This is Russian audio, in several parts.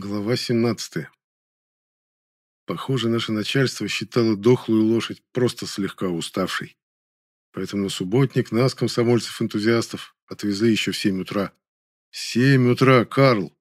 Глава 17. Похоже, наше начальство считало дохлую лошадь просто слегка уставшей. Поэтому субботник нас, комсомольцев-энтузиастов, отвезли еще в 7 утра. 7 утра, Карл!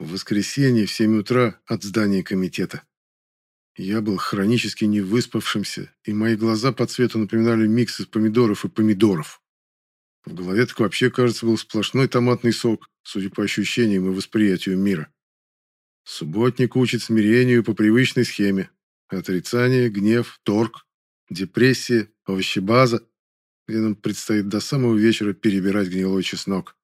В воскресенье в 7 утра от здания комитета. Я был хронически невыспавшимся, и мои глаза по цвету напоминали микс из помидоров и помидоров. В голове так вообще, кажется, был сплошной томатный сок, судя по ощущениям и восприятию мира. Субботник учит смирению по привычной схеме. Отрицание, гнев, торг, депрессия, овощебаза, где нам предстоит до самого вечера перебирать гнилой чеснок.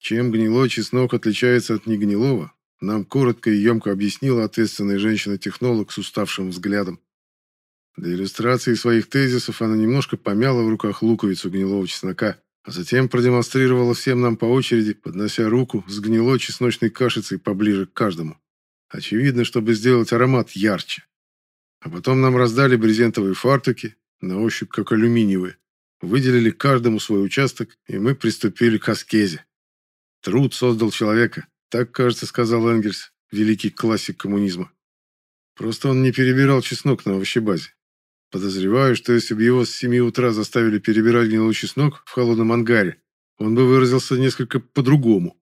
Чем гнилой чеснок отличается от негнилого, нам коротко и емко объяснила ответственная женщина-технолог с уставшим взглядом. Для иллюстрации своих тезисов она немножко помяла в руках луковицу гнилого чеснока, а затем продемонстрировала всем нам по очереди, поднося руку с гнилой чесночной кашицей поближе к каждому. Очевидно, чтобы сделать аромат ярче. А потом нам раздали брезентовые фартуки, на ощупь как алюминиевые, выделили каждому свой участок, и мы приступили к аскезе. Труд создал человека, так, кажется, сказал Энгельс, великий классик коммунизма. Просто он не перебирал чеснок на овощебазе. Подозреваю, что если бы его с 7 утра заставили перебирать гнилой чеснок в холодном ангаре, он бы выразился несколько по-другому.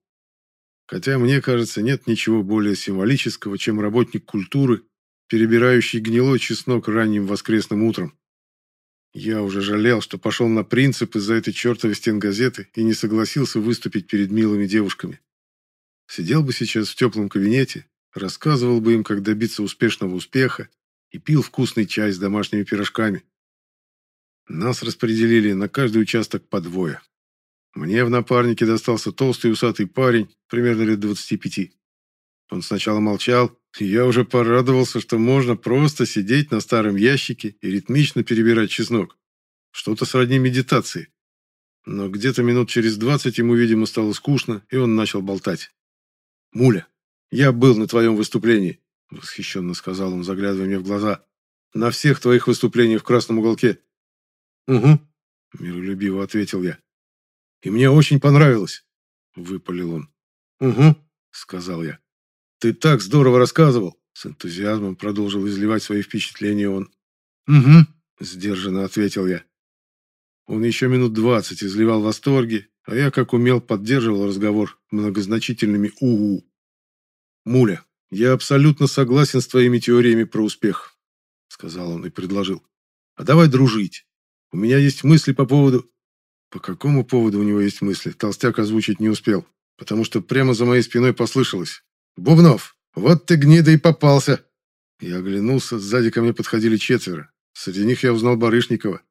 Хотя, мне кажется, нет ничего более символического, чем работник культуры, перебирающий гнилой чеснок ранним воскресным утром. Я уже жалел, что пошел на принцип из-за этой чертовой стенгазеты и не согласился выступить перед милыми девушками. Сидел бы сейчас в теплом кабинете, рассказывал бы им, как добиться успешного успеха, и пил вкусный чай с домашними пирожками. Нас распределили на каждый участок по двое. Мне в напарнике достался толстый усатый парень, примерно лет 25. Он сначала молчал, и я уже порадовался, что можно просто сидеть на старом ящике и ритмично перебирать чеснок. Что-то сродни медитации. Но где-то минут через двадцать ему, видимо, стало скучно, и он начал болтать. «Муля, я был на твоем выступлении. — восхищенно сказал он, заглядывая мне в глаза. «На всех твоих выступлениях в красном уголке». «Угу», — миролюбиво ответил я. «И мне очень понравилось», — выпалил он. «Угу», — сказал я. «Ты так здорово рассказывал», — с энтузиазмом продолжил изливать свои впечатления он. «Угу», — сдержанно ответил я. Он еще минут двадцать изливал восторги, а я, как умел, поддерживал разговор многозначительными «угу». «Муля, «Я абсолютно согласен с твоими теориями про успех», — сказал он и предложил. «А давай дружить. У меня есть мысли по поводу...» По какому поводу у него есть мысли, толстяк озвучить не успел, потому что прямо за моей спиной послышалось. «Бубнов, вот ты гнида и попался!» Я оглянулся, сзади ко мне подходили четверо. Среди них я узнал Барышникова.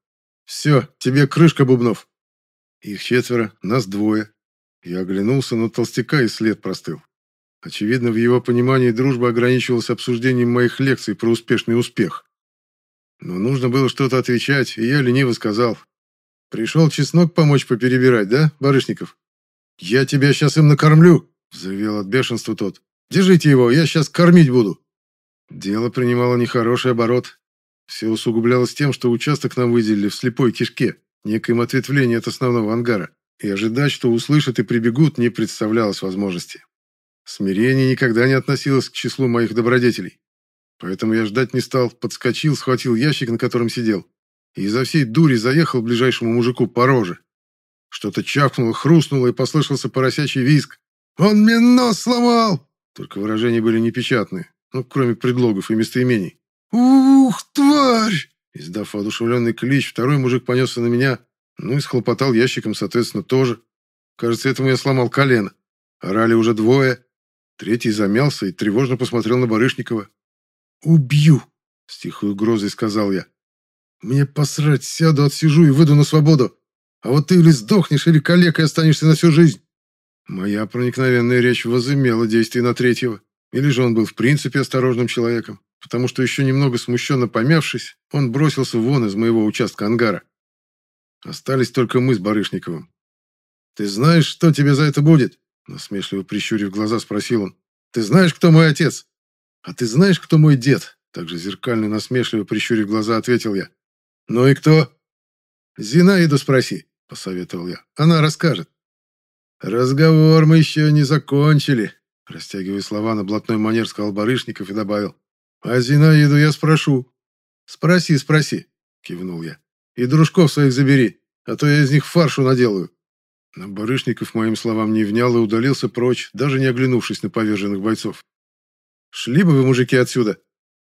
«Все, тебе крышка, Бубнов!» Их четверо, нас двое. Я оглянулся, но толстяка и след простыл. Очевидно, в его понимании дружба ограничивалась обсуждением моих лекций про успешный успех. Но нужно было что-то отвечать, и я лениво сказал. «Пришел чеснок помочь поперебирать, да, Барышников?» «Я тебя сейчас им накормлю!» – взревел от бешенства тот. «Держите его, я сейчас кормить буду!» Дело принимало нехороший оборот. Все усугублялось тем, что участок нам выделили в слепой кишке, некоем ответвлении от основного ангара, и ожидать, что услышат и прибегут, не представлялось возможности. Смирение никогда не относилось к числу моих добродетелей. Поэтому я ждать не стал, подскочил, схватил ящик, на котором сидел, и изо всей дури заехал ближайшему мужику по роже. Что-то чавкнуло, хрустнуло, и послышался поросячий визг. «Он мне нос сломал!» Только выражения были непечатные, ну, кроме предлогов и местоимений. «Ух, тварь!» Издав воодушевленный клич, второй мужик понесся на меня, ну и схлопотал ящиком, соответственно, тоже. Кажется, этому я сломал колено. Орали уже двое, Третий замялся и тревожно посмотрел на Барышникова. «Убью!» — с тихой угрозой сказал я. «Мне посрать, сяду, отсижу и выйду на свободу. А вот ты или сдохнешь, или калекой останешься на всю жизнь». Моя проникновенная речь возымела действие на третьего. Или же он был в принципе осторожным человеком, потому что еще немного смущенно помявшись, он бросился вон из моего участка ангара. Остались только мы с Барышниковым. «Ты знаешь, что тебе за это будет?» Насмешливо прищурив глаза, спросил он. «Ты знаешь, кто мой отец?» «А ты знаешь, кто мой дед?» Также зеркально насмешливо прищурив глаза, ответил я. «Ну и кто?» «Зинаиду спроси», — посоветовал я. «Она расскажет». «Разговор мы еще не закончили», Растягивая слова на блатной манер, сказал Барышников и добавил. «А Зинаиду я спрошу». «Спроси, спроси», — кивнул я. «И дружков своих забери, а то я из них фаршу наделаю». Но Барышников моим словам не внял и удалился прочь, даже не оглянувшись на поверженных бойцов. «Шли бы вы, мужики, отсюда!»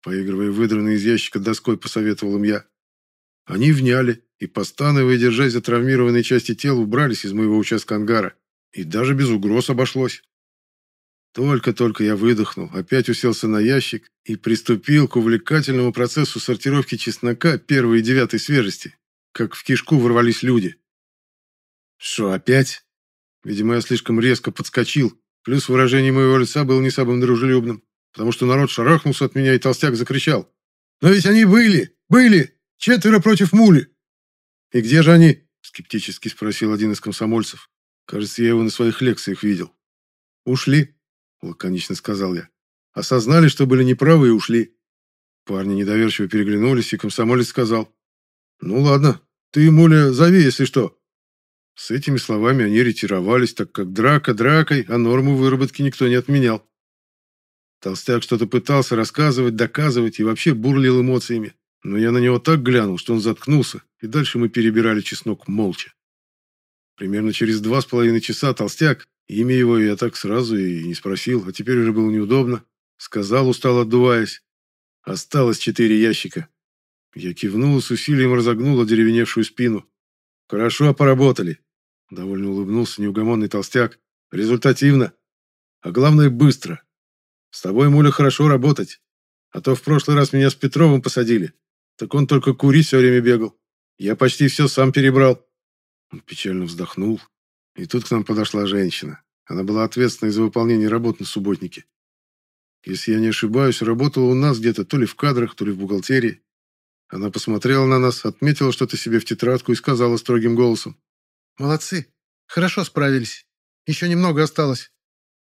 Поигрывая выдранной из ящика доской, посоветовал им я. Они вняли и, постановая, держась за травмированные части тела, убрались из моего участка ангара. И даже без угроз обошлось. Только-только я выдохнул, опять уселся на ящик и приступил к увлекательному процессу сортировки чеснока первой и девятой свежести, как в кишку ворвались люди. Что, опять? Видимо, я слишком резко подскочил, плюс выражение моего лица было не самым дружелюбным, потому что народ шарахнулся от меня, и толстяк закричал. «Но ведь они были! Были! Четверо против мули!» «И где же они?» — скептически спросил один из комсомольцев. Кажется, я его на своих лекциях видел. «Ушли», лаконично сказал я. Осознали, что были неправы и ушли. Парни недоверчиво переглянулись, и комсомолец сказал. «Ну ладно, ты, Муля, зови, если что». С этими словами они ретировались, так как драка дракой, а норму выработки никто не отменял. Толстяк что-то пытался рассказывать, доказывать и вообще бурлил эмоциями. Но я на него так глянул, что он заткнулся, и дальше мы перебирали чеснок молча. Примерно через два с половиной часа толстяк, Имя его я так сразу и не спросил, а теперь уже было неудобно. Сказал, устал отдуваясь. Осталось четыре ящика. Я кивнул с усилием разогнул одеревеневшую спину. Хорошо поработали. Довольно улыбнулся неугомонный толстяк. Результативно. А главное, быстро. С тобой, Муля, хорошо работать. А то в прошлый раз меня с Петровым посадили. Так он только курить все время бегал. Я почти все сам перебрал. Он печально вздохнул, и тут к нам подошла женщина. Она была ответственной за выполнение работ на субботнике. Если я не ошибаюсь, работала у нас где-то то ли в кадрах, то ли в бухгалтерии. Она посмотрела на нас, отметила что-то себе в тетрадку и сказала строгим голосом. «Молодцы. Хорошо справились. Еще немного осталось.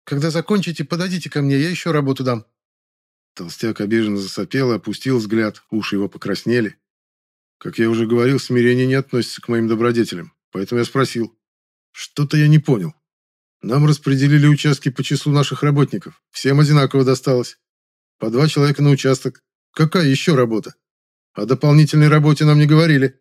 Когда закончите, подойдите ко мне, я еще работу дам». Толстяк обиженно засопел и опустил взгляд, уши его покраснели. Как я уже говорил, смирение не относится к моим добродетелям, поэтому я спросил. Что-то я не понял. Нам распределили участки по числу наших работников. Всем одинаково досталось. По два человека на участок. Какая еще работа? О дополнительной работе нам не говорили.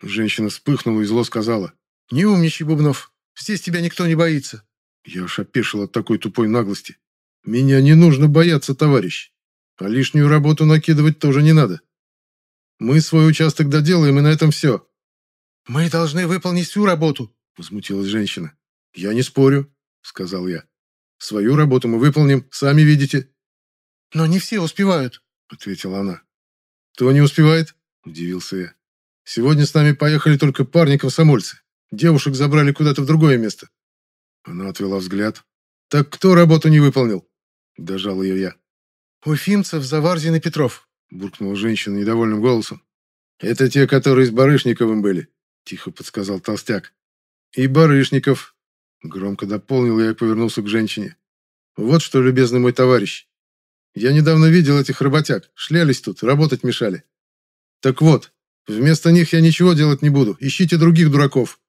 Женщина вспыхнула и зло сказала. «Не умничай, Бубнов. Здесь тебя никто не боится». Я аж опешил от такой тупой наглости. «Меня не нужно бояться, товарищ. А лишнюю работу накидывать тоже не надо. Мы свой участок доделаем, и на этом все». «Мы должны выполнить всю работу», возмутилась женщина. «Я не спорю», — сказал я. «Свою работу мы выполним, сами видите». «Но не все успевают», — ответила она. «Кто не успевает?» — удивился я. «Сегодня с нами поехали только парни-комсомольцы. Девушек забрали куда-то в другое место». Она отвела взгляд. «Так кто работу не выполнил?» — дожал ее я. «Уфимцев, Заварзин и Петров», — буркнула женщина недовольным голосом. «Это те, которые с Барышниковым были», — тихо подсказал толстяк. «И Барышников», — громко дополнил я и повернулся к женщине. «Вот что, любезный мой товарищ, я недавно видел этих работяг, шлялись тут, работать мешали. Так вот, вместо них я ничего делать не буду, ищите других дураков».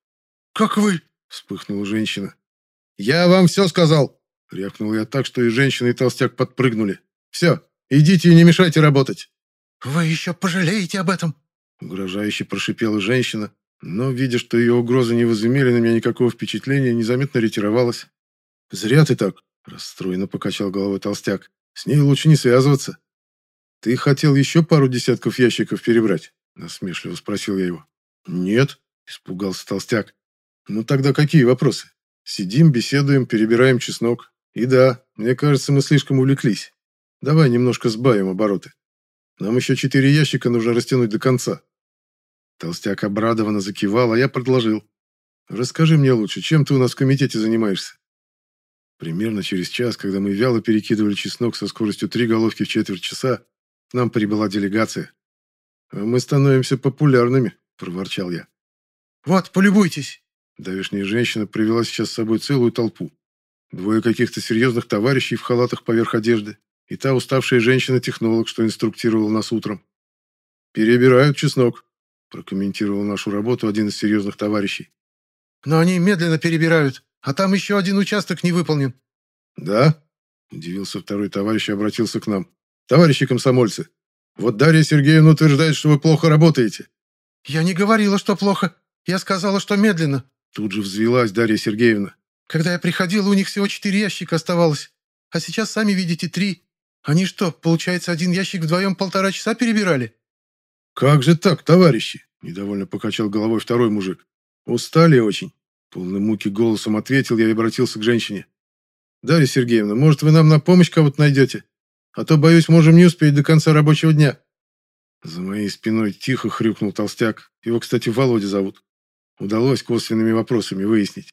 «Как вы?» — вспыхнула женщина. «Я вам все сказал!» — рявкнул я так, что и женщина, и толстяк подпрыгнули. «Все, идите и не мешайте работать!» «Вы еще пожалеете об этом?» — угрожающе прошипела женщина, но, видя, что ее угрозы не возымели на меня никакого впечатления, незаметно ретировалась. «Зря ты так», – расстроенно покачал головой толстяк. «С ней лучше не связываться». «Ты хотел еще пару десятков ящиков перебрать?» – насмешливо спросил я его. «Нет», – испугался толстяк. «Ну тогда какие вопросы? Сидим, беседуем, перебираем чеснок. И да, мне кажется, мы слишком увлеклись. Давай немножко сбавим обороты. Нам еще четыре ящика нужно растянуть до конца». Толстяк обрадованно закивал, а я предложил. «Расскажи мне лучше, чем ты у нас в комитете занимаешься?» Примерно через час, когда мы вяло перекидывали чеснок со скоростью три головки в четверть часа, к нам прибыла делегация. «А «Мы становимся популярными», – проворчал я. «Вот, полюбуйтесь!» Давешняя женщина привела сейчас с собой целую толпу. Двое каких-то серьезных товарищей в халатах поверх одежды и та уставшая женщина-технолог, что инструктировал нас утром. «Перебирают чеснок», прокомментировал нашу работу один из серьезных товарищей. «Но они медленно перебирают, а там еще один участок не выполнен». «Да?» Удивился второй товарищ и обратился к нам. «Товарищи комсомольцы, вот Дарья Сергеевна утверждает, что вы плохо работаете». «Я не говорила, что плохо. Я сказала, что медленно». Тут же взвелась Дарья Сергеевна. «Когда я приходила, у них всего четыре ящика оставалось. А сейчас, сами видите, три. Они что, получается, один ящик вдвоем полтора часа перебирали?» «Как же так, товарищи?» – недовольно покачал головой второй мужик. «Устали очень». Полным муки голосом ответил я и обратился к женщине. «Дарья Сергеевна, может, вы нам на помощь кого-то найдете? А то, боюсь, можем не успеть до конца рабочего дня». За моей спиной тихо хрюкнул толстяк. Его, кстати, Володя зовут. Удалось косвенными вопросами выяснить.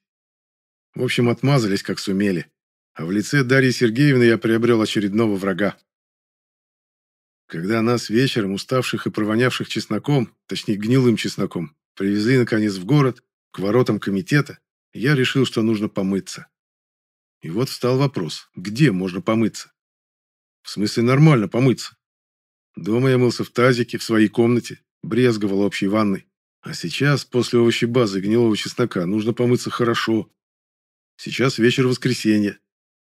В общем, отмазались, как сумели. А в лице Дарьи Сергеевны я приобрел очередного врага. Когда нас вечером, уставших и провонявших чесноком, точнее гнилым чесноком, привезли наконец в город, к воротам комитета, я решил, что нужно помыться. И вот встал вопрос, где можно помыться? В смысле нормально помыться. Дома я мылся в тазике, в своей комнате, брезговал общей ванной. А сейчас, после овощебазы гнилого чеснока, нужно помыться хорошо. Сейчас вечер воскресенья.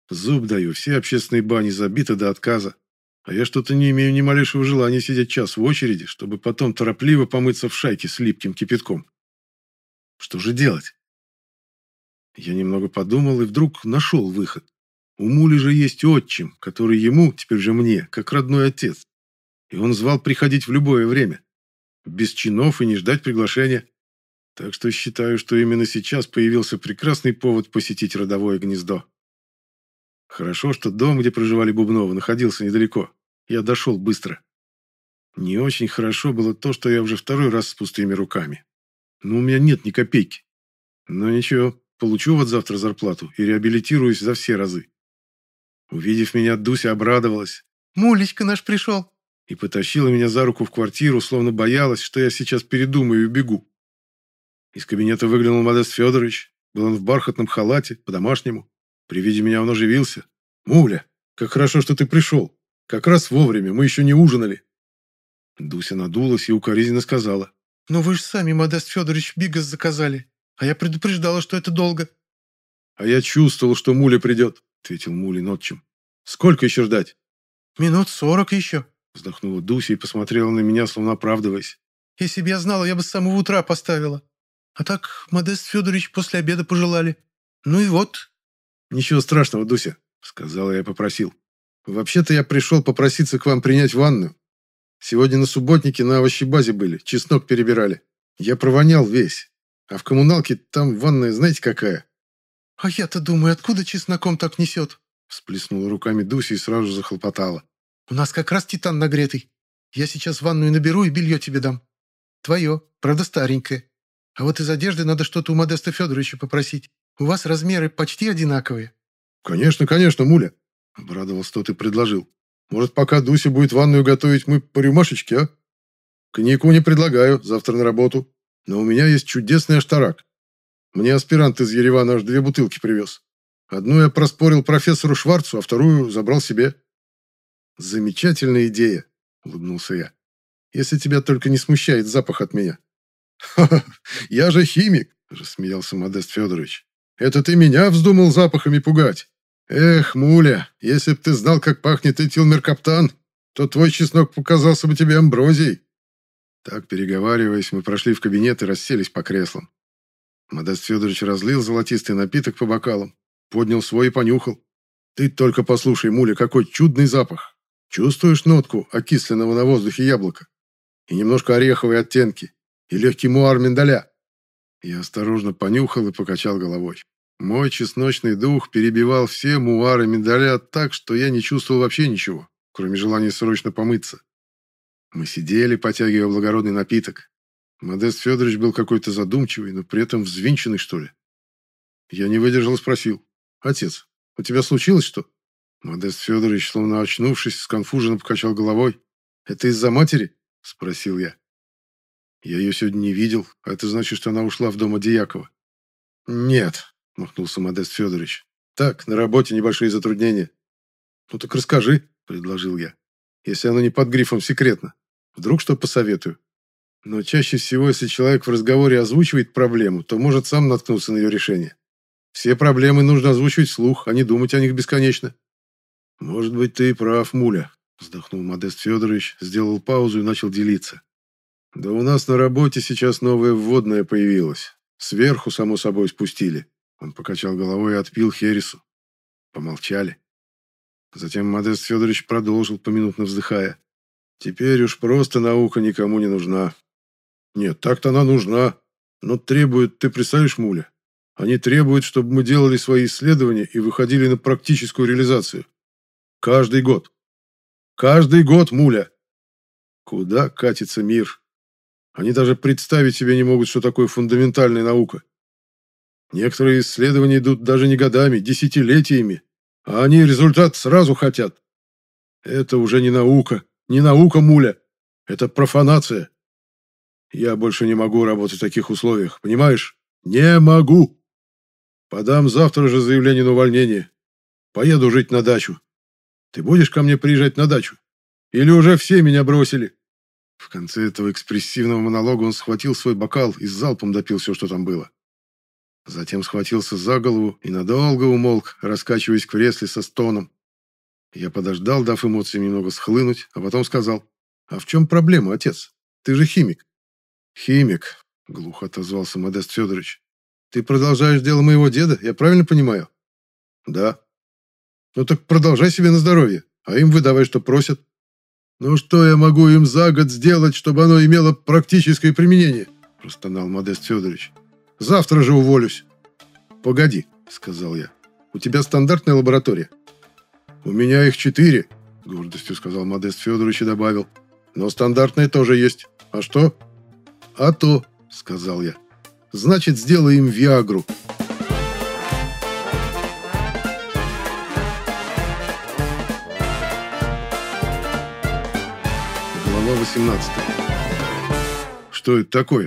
Зуб даю, все общественные бани забиты до отказа. А я что-то не имею ни малейшего желания сидеть час в очереди, чтобы потом торопливо помыться в шайке с липким кипятком. Что же делать? Я немного подумал и вдруг нашел выход. У Мули же есть отчим, который ему, теперь же мне, как родной отец. И он звал приходить в любое время. Без чинов и не ждать приглашения. Так что считаю, что именно сейчас появился прекрасный повод посетить родовое гнездо. Хорошо, что дом, где проживали Бубновы, находился недалеко. Я дошел быстро. Не очень хорошо было то, что я уже второй раз с пустыми руками. Но у меня нет ни копейки. Но ничего, получу вот завтра зарплату и реабилитируюсь за все разы. Увидев меня, Дуся обрадовалась. «Мулечка наш пришел!» И потащила меня за руку в квартиру, словно боялась, что я сейчас передумаю и бегу. Из кабинета выглянул Модест Федорович. Был он в бархатном халате, по-домашнему. При виде меня он оживился. «Муля, как хорошо, что ты пришел. Как раз вовремя, мы еще не ужинали». Дуся надулась и укоризненно сказала. «Но вы же сами, Модест Федорович, бигас заказали. А я предупреждала, что это долго». «А я чувствовал, что Муля придет», — ответил Мулин отчим. «Сколько еще ждать?» «Минут сорок еще», — вздохнула Дуся и посмотрела на меня, словно оправдываясь. «Если бы я знала, я бы с самого утра поставила. А так Модест Федорович после обеда пожелали. Ну и вот». «Ничего страшного, Дуся», — сказала я и попросил. «Вообще-то я пришел попроситься к вам принять ванну. Сегодня на субботнике на овощебазе были, чеснок перебирали. Я провонял весь. А в коммуналке там ванная знаете какая?» «А я-то думаю, откуда чесноком так несет?» Всплеснула руками Дуся и сразу захлопотала. «У нас как раз титан нагретый. Я сейчас ванную наберу и белье тебе дам. Твое, правда старенькое. А вот из одежды надо что-то у Модеста Федоровича попросить. У вас размеры почти одинаковые». «Конечно, конечно, Муля», — обрадовался тот и предложил. «Может, пока Дуся будет ванную готовить, мы по рюмашечке, а? Коньяку не предлагаю, завтра на работу. Но у меня есть чудесный аштарак. Мне аспирант из Еревана аж две бутылки привез. Одну я проспорил профессору Шварцу, а вторую забрал себе». «Замечательная идея», — улыбнулся я. «Если тебя только не смущает запах от меня». «Ха-ха, я же химик», — рассмеялся Модест Федорович. Это ты меня вздумал запахами пугать? Эх, муля, если б ты знал, как пахнет этилмеркаптан, то твой чеснок показался бы тебе амброзией. Так, переговариваясь, мы прошли в кабинет и расселись по креслам. Модест Федорович разлил золотистый напиток по бокалам, поднял свой и понюхал. Ты только послушай, муля, какой чудный запах. Чувствуешь нотку окисленного на воздухе яблока? И немножко ореховой оттенки, и легкий муар миндаля. Я осторожно понюхал и покачал головой. Мой чесночный дух перебивал все муары миндаля так, что я не чувствовал вообще ничего, кроме желания срочно помыться. Мы сидели, потягивая благородный напиток. Модест Федорович был какой-то задумчивый, но при этом взвинченный, что ли. Я не выдержал и спросил. «Отец, у тебя случилось что?» Модест Федорович, словно очнувшись, сконфуженно покачал головой. «Это из-за матери?» – спросил я. Я ее сегодня не видел, а это значит, что она ушла в дом Одиякова. Нет, махнулся Модест Федорович. Так, на работе небольшие затруднения. Ну так расскажи, предложил я. Если оно не под грифом секретно. Вдруг что посоветую. Но чаще всего, если человек в разговоре озвучивает проблему, то может сам наткнуться на ее решение. Все проблемы нужно озвучивать вслух, а не думать о них бесконечно. Может быть, ты и прав, Муля, вздохнул Модест Федорович, сделал паузу и начал делиться. Да у нас на работе сейчас новое вводное появилось. Сверху, само собой, спустили. Он покачал головой и отпил Хересу. Помолчали. Затем Модест Федорович продолжил, поминутно вздыхая. «Теперь уж просто наука никому не нужна. Нет, так-то она нужна. Но требует, ты представишь, Муля? Они требуют, чтобы мы делали свои исследования и выходили на практическую реализацию. Каждый год. Каждый год, Муля. Куда катится мир? Они даже представить себе не могут, что такое фундаментальная наука. Некоторые исследования идут даже не годами, десятилетиями, а они результат сразу хотят. Это уже не наука, не наука, муля. Это профанация. Я больше не могу работать в таких условиях, понимаешь? Не могу. Подам завтра же заявление на увольнение. Поеду жить на дачу. Ты будешь ко мне приезжать на дачу? Или уже все меня бросили?» В конце этого экспрессивного монолога он схватил свой бокал и с залпом допил все, что там было. Затем схватился за голову и надолго умолк, раскачиваясь в кресле со стоном. Я подождал, дав эмоциям немного схлынуть, а потом сказал, «А в чем проблема, отец? Ты же химик». «Химик», — глухо отозвался Модест Федорович. «Ты продолжаешь дело моего деда, я правильно понимаю?» «Да». «Ну так продолжай себе на здоровье, а им выдавай, что просят». «Ну что я могу им за год сделать, чтобы оно имело практическое применение?» – простонал Модест Федорович. Завтра же уволюсь. Погоди, сказал я. У тебя стандартная лаборатория. У меня их четыре, гордостью сказал Модест Федорович и добавил. Но стандартная тоже есть. А что? А то, сказал я. Значит, сделаем Виагру. Глава 18. Что это такое?